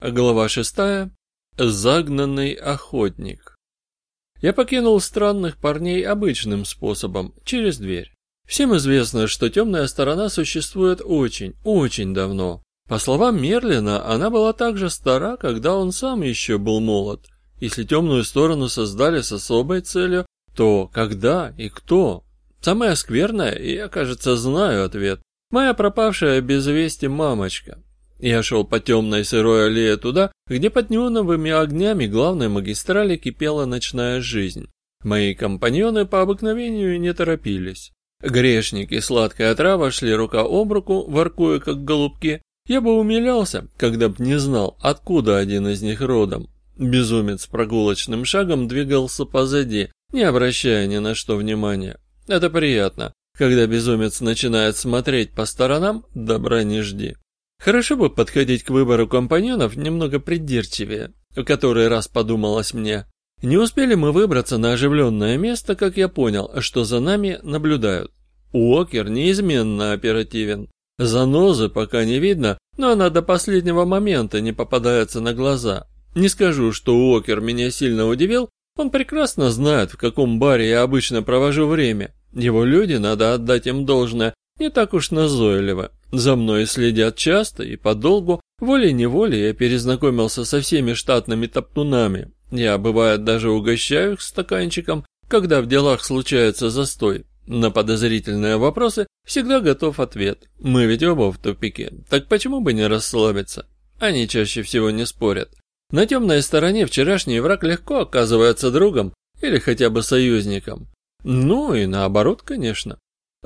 Глава шестая. Загнанный охотник. Я покинул странных парней обычным способом, через дверь. Всем известно, что темная сторона существует очень, очень давно. По словам Мерлина, она была так же стара, когда он сам еще был молод. Если темную сторону создали с особой целью, то когда и кто? Самое скверное, я, кажется, знаю ответ. Моя пропавшая без вести мамочка. Я шел по темной сырой аллее туда, где под неоновыми огнями главной магистрали кипела ночная жизнь. Мои компаньоны по обыкновению не торопились. Грешник и сладкая трава шли рука об руку, воркуя как голубки. Я бы умилялся, когда б не знал, откуда один из них родом. Безумец прогулочным шагом двигался позади, не обращая ни на что внимания. Это приятно. Когда безумец начинает смотреть по сторонам, добра не жди. Хорошо бы подходить к выбору компаньонов немного придирчивее, в который раз подумалось мне. Не успели мы выбраться на оживленное место, как я понял, что за нами наблюдают. Уокер неизменно оперативен. Занозы пока не видно, но она до последнего момента не попадается на глаза. Не скажу, что Уокер меня сильно удивил, он прекрасно знает, в каком баре я обычно провожу время. Его люди, надо отдать им должное, не так уж назойливо. За мной следят часто и подолгу, волей-неволей я перезнакомился со всеми штатными топтунами. Я, бывает, даже угощаю их стаканчиком, когда в делах случается застой. На подозрительные вопросы всегда готов ответ. Мы ведь оба в тупике, так почему бы не расслабиться? Они чаще всего не спорят. На темной стороне вчерашний враг легко оказывается другом или хотя бы союзником. Ну и наоборот, конечно.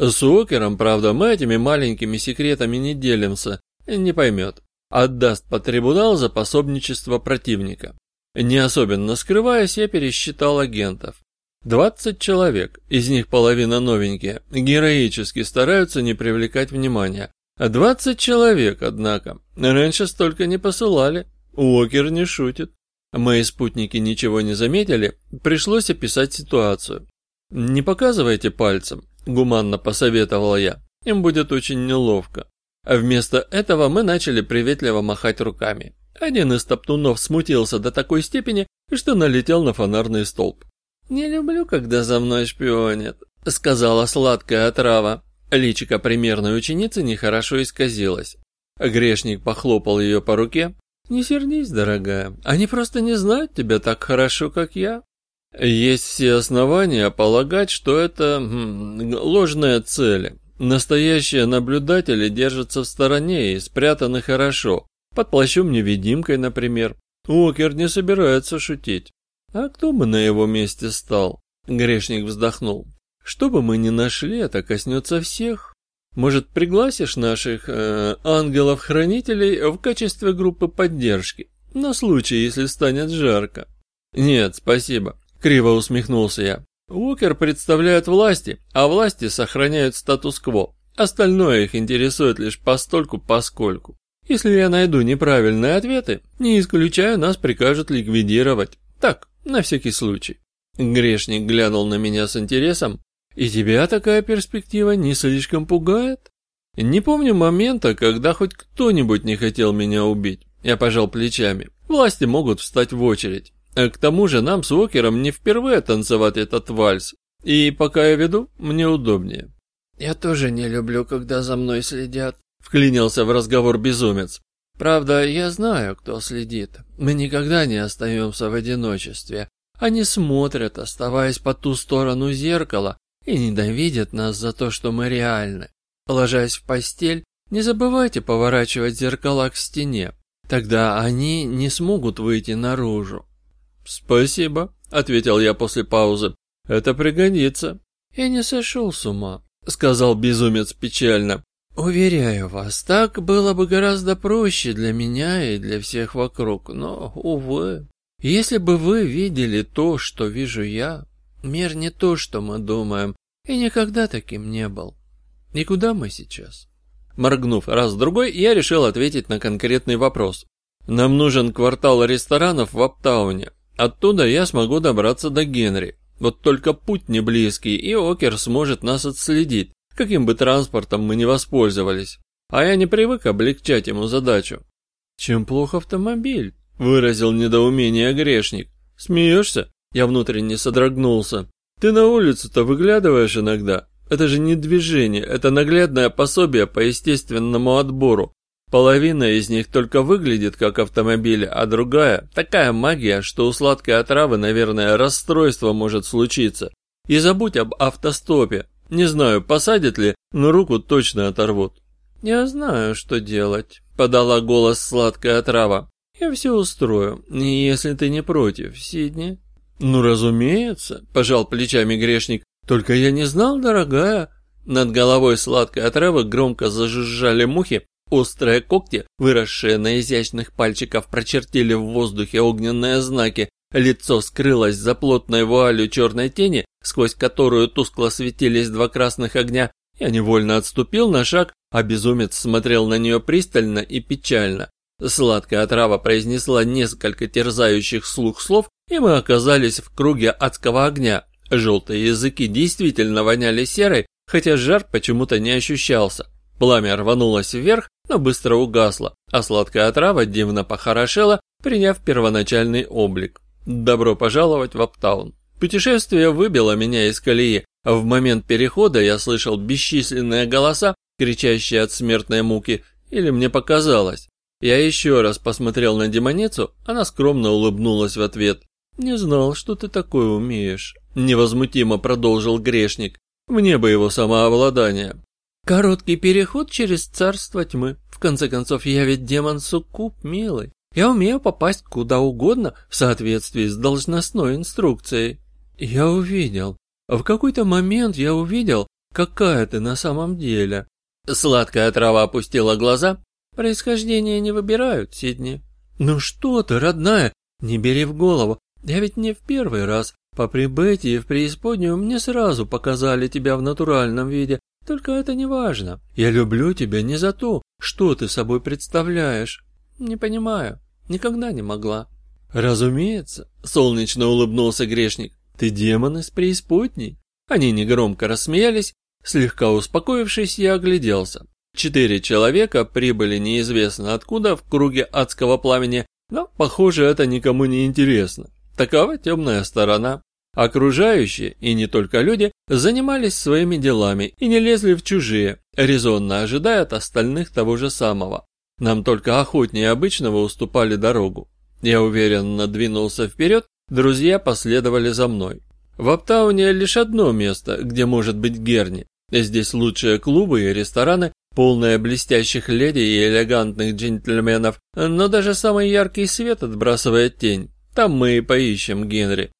С Уокером, правда, мы этими маленькими секретами не делимся, не поймет. Отдаст по трибунал за пособничество противника. Не особенно скрываясь, я пересчитал агентов. 20 человек, из них половина новенькие, героически стараются не привлекать внимания. 20 человек, однако. Раньше столько не посылали. Уокер не шутит. Мои спутники ничего не заметили, пришлось описать ситуацию. Не показывайте пальцем, Гуманно посоветовала я. Им будет очень неловко. А вместо этого мы начали приветливо махать руками. Один из топтунов смутился до такой степени, что налетел на фонарный столб. «Не люблю, когда за мной шпионят», — сказала сладкая отрава. Личико примерной ученицы нехорошо исказилось. Грешник похлопал ее по руке. «Не сердись, дорогая, они просто не знают тебя так хорошо, как я. Есть все основания полагать, что это ложные цели. Настоящие наблюдатели держатся в стороне и спрятаны хорошо. Под плащом-невидимкой, например. Уокер не собирается шутить. А кто бы на его месте стал? Грешник вздохнул. Что бы мы ни нашли, это коснется всех. Может, пригласишь наших э, ангелов-хранителей в качестве группы поддержки? На случай, если станет жарко. Нет, спасибо. Криво усмехнулся я. Уокер представляет власти, а власти сохраняют статус-кво. Остальное их интересует лишь постольку-поскольку. Если я найду неправильные ответы, не исключаю, нас прикажут ликвидировать. Так, на всякий случай. Грешник глянул на меня с интересом. И тебя такая перспектива не слишком пугает? Не помню момента, когда хоть кто-нибудь не хотел меня убить. Я пожал плечами. Власти могут встать в очередь. А к тому же нам с Уокером не впервые танцевать этот вальс, и пока я веду, мне удобнее. «Я тоже не люблю, когда за мной следят», — вклинился в разговор безумец. «Правда, я знаю, кто следит. Мы никогда не остаемся в одиночестве. Они смотрят, оставаясь по ту сторону зеркала, и ненавидят нас за то, что мы реальны. Ложась в постель, не забывайте поворачивать зеркала к стене. Тогда они не смогут выйти наружу. «Спасибо», — ответил я после паузы. «Это пригодится». «Я не сошел с ума», — сказал безумец печально. «Уверяю вас, так было бы гораздо проще для меня и для всех вокруг, но, увы. Если бы вы видели то, что вижу я, мир не то, что мы думаем, и никогда таким не был. И куда мы сейчас?» Моргнув раз-другой, я решил ответить на конкретный вопрос. «Нам нужен квартал ресторанов в Аптауне. Оттуда я смогу добраться до Генри. Вот только путь не близкий, и Окер сможет нас отследить, каким бы транспортом мы ни воспользовались. А я не привык облегчать ему задачу. Чем плох автомобиль? Выразил недоумение грешник. Смеешься? Я внутренне содрогнулся. Ты на улицу-то выглядываешь иногда. Это же не движение, это наглядное пособие по естественному отбору. Половина из них только выглядит как автомобили, а другая – такая магия, что у сладкой отравы, наверное, расстройство может случиться. И забудь об автостопе. Не знаю, посадят ли, но руку точно оторвут. «Я знаю, что делать», – подала голос сладкая отрава. «Я все устрою, если ты не против, Сидни». «Ну, разумеется», – пожал плечами грешник. «Только я не знал, дорогая». Над головой сладкой отравы громко зажужжали мухи, острые когти, выросшие на изящных пальчиках, прочертили в воздухе огненные знаки, лицо скрылось за плотной вуалью черной тени, сквозь которую тускло светились два красных огня. Я невольно отступил на шаг, а безумец смотрел на нее пристально и печально. Сладкая отрава произнесла несколько терзающих слух слов, и мы оказались в круге адского огня. Желтые языки действительно воняли серой, хотя жар почему-то не ощущался. Пламя рванулось вверх, но быстро угасло, а сладкая отрава дивно похорошела, приняв первоначальный облик. Добро пожаловать в Аптаун. Путешествие выбило меня из колеи. В момент перехода я слышал бесчисленные голоса, кричащие от смертной муки, или мне показалось. Я еще раз посмотрел на демоницу, она скромно улыбнулась в ответ. «Не знал, что ты такое умеешь», — невозмутимо продолжил грешник. «Мне бы его самообладание». «Короткий переход через царство тьмы. В конце концов, я ведь демон-суккуб, милый. Я умею попасть куда угодно в соответствии с должностной инструкцией». «Я увидел. В какой-то момент я увидел, какая ты на самом деле». Сладкая трава опустила глаза. «Происхождение не выбирают, Сидни». «Ну что ты, родная, не бери в голову. Я ведь не в первый раз. По прибытии в преисподнюю мне сразу показали тебя в натуральном виде. Только это не важно. Я люблю тебя не за то, что ты собой представляешь. Не понимаю. Никогда не могла. Разумеется, солнечно улыбнулся грешник. Ты демон из преисподней. Они негромко рассмеялись. Слегка успокоившись, я огляделся. Четыре человека прибыли неизвестно откуда в круге адского пламени, но, похоже, это никому не интересно. Такова темная сторона. Окружающие, и не только люди, занимались своими делами и не лезли в чужие, резонно ожидая от остальных того же самого. Нам только охотнее обычного уступали дорогу. Я уверенно двинулся вперед, друзья последовали за мной. В Аптауне лишь одно место, где может быть Герни. Здесь лучшие клубы и рестораны, полные блестящих леди и элегантных джентльменов, но даже самый яркий свет отбрасывает тень. Там мы и поищем Генри.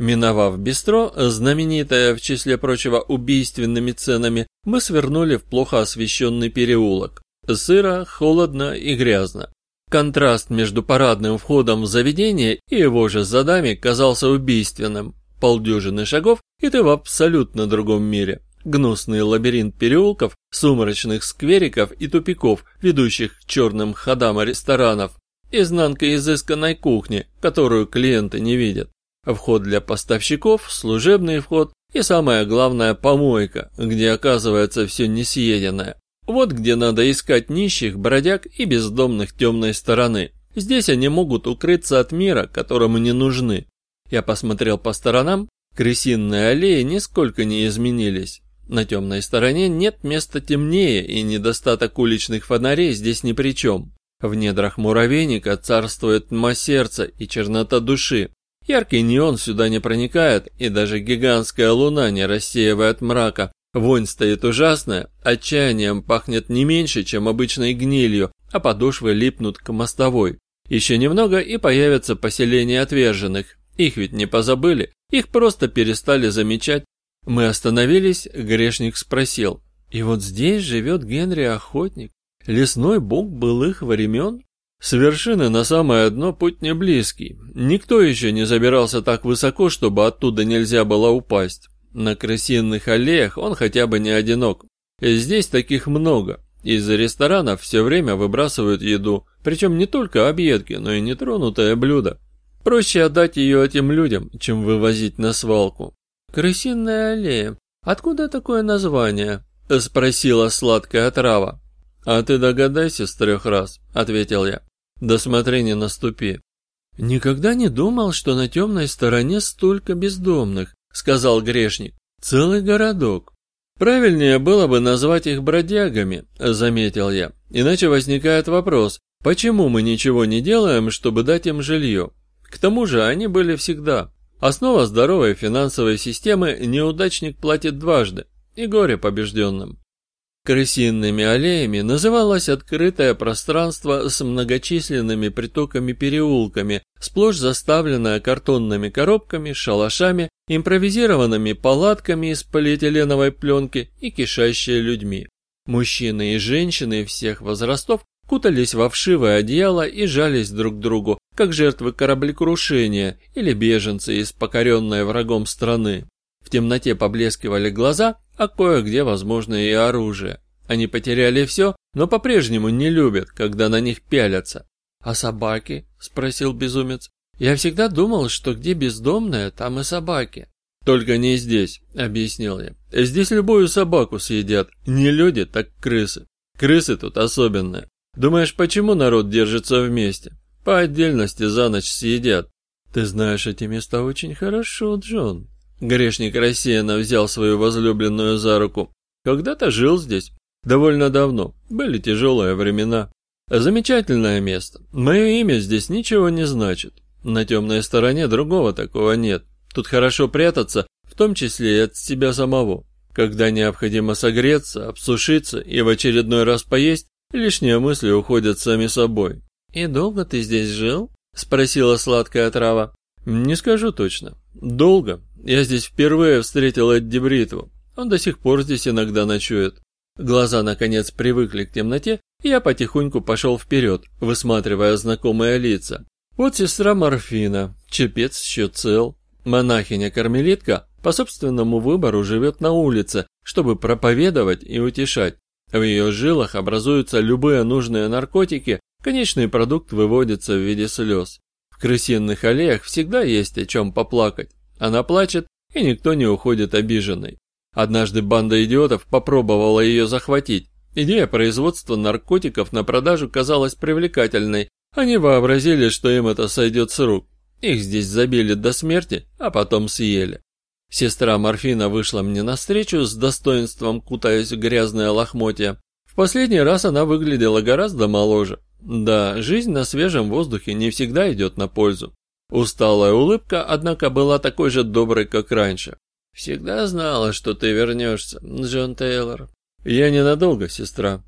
Миновав бистро, знаменитое в числе прочего убийственными ценами, мы свернули в плохо освещенный переулок. Сыро, холодно и грязно. Контраст между парадным входом в заведение и его же задами казался убийственным. Полдюжины шагов, и ты в абсолютно другом мире. Гнусный лабиринт переулков, сумрачных сквериков и тупиков, ведущих к черным ходам ресторанов, Изнанка изысканной кухни, которую клиенты не видят. Вход для поставщиков, служебный вход и самое главное помойка, где оказывается все несъеденное. Вот где надо искать нищих, бродяг и бездомных темной стороны. Здесь они могут укрыться от мира, которому не нужны. Я посмотрел по сторонам, крысиные аллеи нисколько не изменились. На темной стороне нет места темнее, и недостаток уличных фонарей здесь ни при чем. В недрах муравейника царствует тьма сердца и чернота души. Яркий неон сюда не проникает, и даже гигантская луна не рассеивает мрака. Вонь стоит ужасная, отчаянием пахнет не меньше, чем обычной гнилью, а подошвы липнут к мостовой. Еще немного и появятся поселения отверженных. Их ведь не позабыли, их просто перестали замечать. Мы остановились, грешник спросил. И вот здесь живет Генри Охотник. Лесной бог былых времен? С вершины на самое дно путь не близкий. Никто еще не забирался так высоко, чтобы оттуда нельзя было упасть. На крысиных аллеях он хотя бы не одинок. Здесь таких много. Из ресторанов все время выбрасывают еду, причем не только объедки, но и нетронутое блюдо. Проще отдать ее этим людям, чем вывозить на свалку. «Крысиная аллея. Откуда такое название?» – спросила сладкая трава. «А ты догадайся с трех раз», — ответил я. Досмотри не наступи. Никогда не думал, что на темной стороне столько бездомных, сказал грешник. Целый городок. Правильнее было бы назвать их бродягами, заметил я. Иначе возникает вопрос, почему мы ничего не делаем, чтобы дать им жилье? К тому же они были всегда. Основа здоровой финансовой системы – неудачник платит дважды, и горе побежденным. Крысиными аллеями называлось открытое пространство с многочисленными притоками-переулками, сплошь заставленное картонными коробками, шалашами, импровизированными палатками из полиэтиленовой пленки и кишащие людьми. Мужчины и женщины всех возрастов кутались во вшивое одеяло и жались друг к другу, как жертвы кораблекрушения или беженцы из покоренной врагом страны. В темноте поблескивали глаза, а кое-где, возможно, и оружие. Они потеряли все, но по-прежнему не любят, когда на них пялятся. «А собаки?» – спросил безумец. «Я всегда думал, что где бездомные, там и собаки». «Только не здесь», – объяснил я. «Здесь любую собаку съедят. Не люди, так крысы. Крысы тут особенные. Думаешь, почему народ держится вместе? По отдельности за ночь съедят. Ты знаешь эти места очень хорошо, Джон. Грешник рассеянно взял свою возлюбленную за руку. Когда-то жил здесь. Довольно давно. Были тяжелые времена. Замечательное место. Мое имя здесь ничего не значит. На темной стороне другого такого нет. Тут хорошо прятаться, в том числе и от себя самого. Когда необходимо согреться, обсушиться и в очередной раз поесть, лишние мысли уходят сами собой. «И долго ты здесь жил?» – спросила сладкая трава. «Не скажу точно. Долго. Я здесь впервые встретил Эдди Бритву. Он до сих пор здесь иногда ночует. Глаза, наконец, привыкли к темноте, и я потихоньку пошел вперед, высматривая знакомые лица. Вот сестра Морфина, чепец еще цел. Монахиня-кармелитка по собственному выбору живет на улице, чтобы проповедовать и утешать. В ее жилах образуются любые нужные наркотики, конечный продукт выводится в виде слез. В крысиных аллеях всегда есть о чем поплакать. Она плачет, и никто не уходит обиженный. Однажды банда идиотов попробовала ее захватить. Идея производства наркотиков на продажу казалась привлекательной. Они вообразили, что им это сойдет с рук. Их здесь забили до смерти, а потом съели. Сестра Морфина вышла мне навстречу с достоинством, кутаясь в грязное лохмотье. В последний раз она выглядела гораздо моложе. Да, жизнь на свежем воздухе не всегда идет на пользу. Усталая улыбка, однако, была такой же доброй, как раньше. «Всегда знала, что ты вернешься, Джон Тейлор». «Я ненадолго, сестра».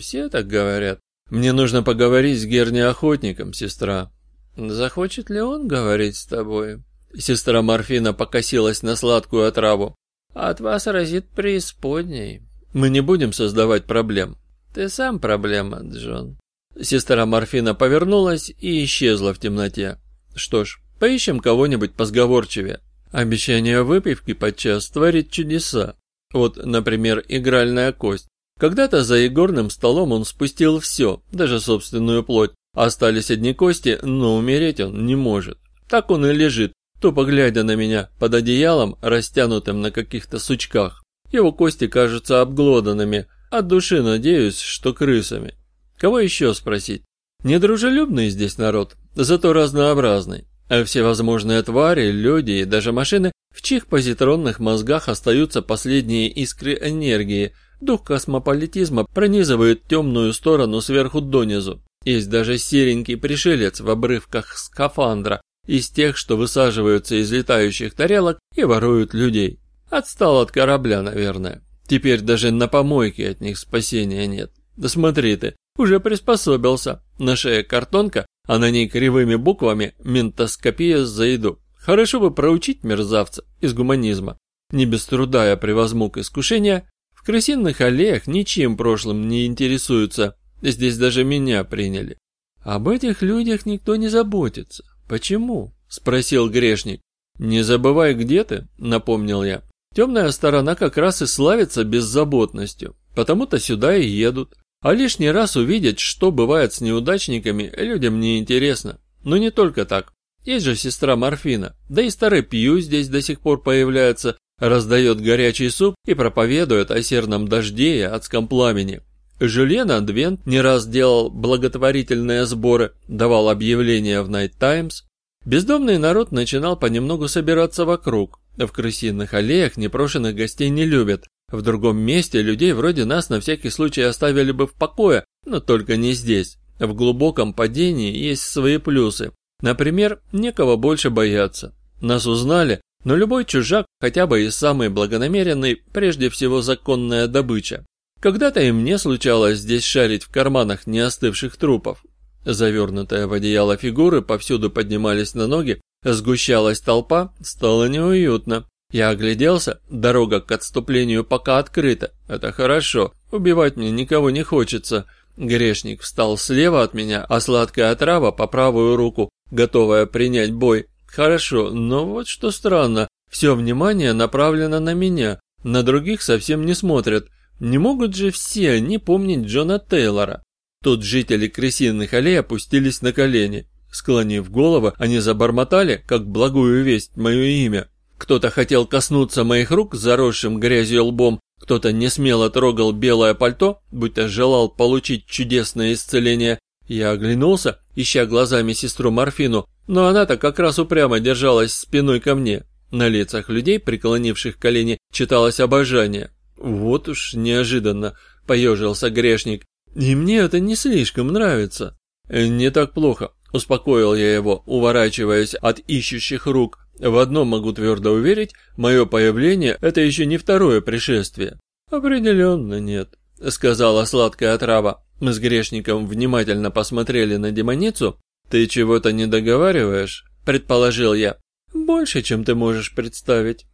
«Все так говорят». «Мне нужно поговорить с Герни-охотником, сестра». «Захочет ли он говорить с тобой?» Сестра Морфина покосилась на сладкую отраву. «От вас разит преисподней». «Мы не будем создавать проблем». «Ты сам проблема, Джон». Сестра Морфина повернулась и исчезла в темноте. Что ж, поищем кого-нибудь позговорчивее. Обещание выпивки подчас творит чудеса. Вот, например, игральная кость. Когда-то за игорным столом он спустил все, даже собственную плоть. Остались одни кости, но умереть он не может. Так он и лежит, тупо глядя на меня под одеялом, растянутым на каких-то сучках. Его кости кажутся обглоданными, от души надеюсь, что крысами. Кого еще спросить? Недружелюбный здесь народ, зато разнообразный. А всевозможные твари, люди и даже машины, в чьих позитронных мозгах остаются последние искры энергии, дух космополитизма пронизывает темную сторону сверху донизу. Есть даже серенький пришелец в обрывках скафандра, из тех, что высаживаются из летающих тарелок и воруют людей. Отстал от корабля, наверное. Теперь даже на помойке от них спасения нет. Да смотри ты, уже приспособился. На шее картонка, а на ней кривыми буквами «Ментоскопия за еду». Хорошо бы проучить мерзавца из гуманизма. Не без труда я превозмог искушение. В крысиных аллеях ничем прошлым не интересуются. Здесь даже меня приняли. Об этих людях никто не заботится. Почему? Спросил грешник. Не забывай, где ты, напомнил я. Темная сторона как раз и славится беззаботностью. Потому-то сюда и едут. А лишний раз увидеть, что бывает с неудачниками, людям не интересно. Но не только так. Есть же сестра Морфина, да и старый Пью здесь до сих пор появляется, раздает горячий суп и проповедует о серном дожде и адском пламени. Жюльен Адвент не раз делал благотворительные сборы, давал объявления в Night Times. Бездомный народ начинал понемногу собираться вокруг. В крысиных аллеях непрошенных гостей не любят. В другом месте людей вроде нас на всякий случай оставили бы в покое, но только не здесь. В глубоком падении есть свои плюсы. Например, некого больше бояться. Нас узнали, но любой чужак, хотя бы и самый благонамеренный, прежде всего законная добыча. Когда-то и мне случалось здесь шарить в карманах неостывших трупов. Завернутые в одеяло фигуры повсюду поднимались на ноги, сгущалась толпа, стало неуютно. Я огляделся, дорога к отступлению пока открыта. Это хорошо, убивать мне никого не хочется. Грешник встал слева от меня, а сладкая отрава по правую руку, готовая принять бой. Хорошо, но вот что странно, все внимание направлено на меня, на других совсем не смотрят. Не могут же все они помнить Джона Тейлора. Тут жители крысиных аллей опустились на колени. Склонив голову, они забормотали, как благую весть, мое имя. Кто-то хотел коснуться моих рук заросшим грязью лбом, кто-то не смело трогал белое пальто, будто желал получить чудесное исцеление. Я оглянулся, ища глазами сестру Морфину, но она-то как раз упрямо держалась спиной ко мне. На лицах людей, преклонивших колени, читалось обожание. Вот уж неожиданно, поежился грешник. И мне это не слишком нравится. Не так плохо, успокоил я его, уворачиваясь от ищущих рук. В одном могу твердо уверить, мое появление – это еще не второе пришествие. Определенно нет, сказала сладкая отрава. Мы с грешником внимательно посмотрели на демоницу. Ты чего-то не договариваешь? Предположил я. Больше, чем ты можешь представить.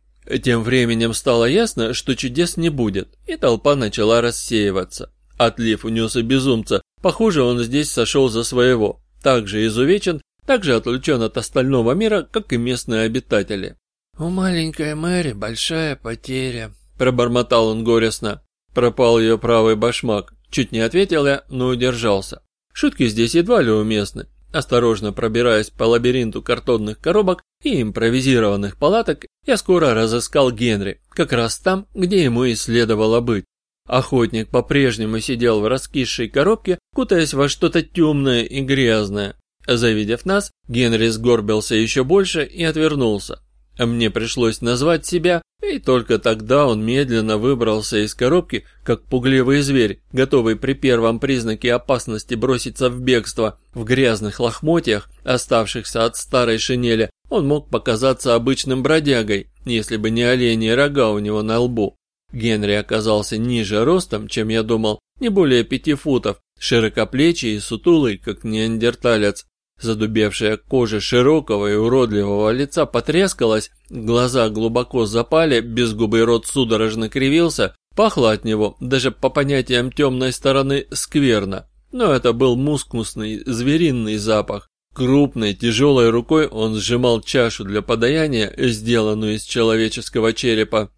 Тем временем стало ясно, что чудес не будет, и толпа начала рассеиваться. Отлив унес и безумца. Похоже, он здесь сошел за своего. Также изувечен, также отлучен от остального мира, как и местные обитатели. «У маленькой Мэри большая потеря», – пробормотал он горестно. Пропал ее правый башмак. Чуть не ответил я, но удержался. Шутки здесь едва ли уместны. Осторожно пробираясь по лабиринту картонных коробок и импровизированных палаток, я скоро разыскал Генри, как раз там, где ему и следовало быть. Охотник по-прежнему сидел в раскисшей коробке, кутаясь во что-то темное и грязное. Завидев нас, Генри сгорбился еще больше и отвернулся. Мне пришлось назвать себя, и только тогда он медленно выбрался из коробки, как пугливый зверь, готовый при первом признаке опасности броситься в бегство. В грязных лохмотьях, оставшихся от старой шинели, он мог показаться обычным бродягой, если бы не оленьи рога у него на лбу. Генри оказался ниже ростом, чем я думал, не более пяти футов, широкоплечий и сутулый, как неандерталец. Задубевшая кожа широкого и уродливого лица потрескалась, глаза глубоко запали, безгубый рот судорожно кривился, пахло от него, даже по понятиям темной стороны, скверно. Но это был мускусный, звериный запах. Крупной, тяжелой рукой он сжимал чашу для подаяния, сделанную из человеческого черепа.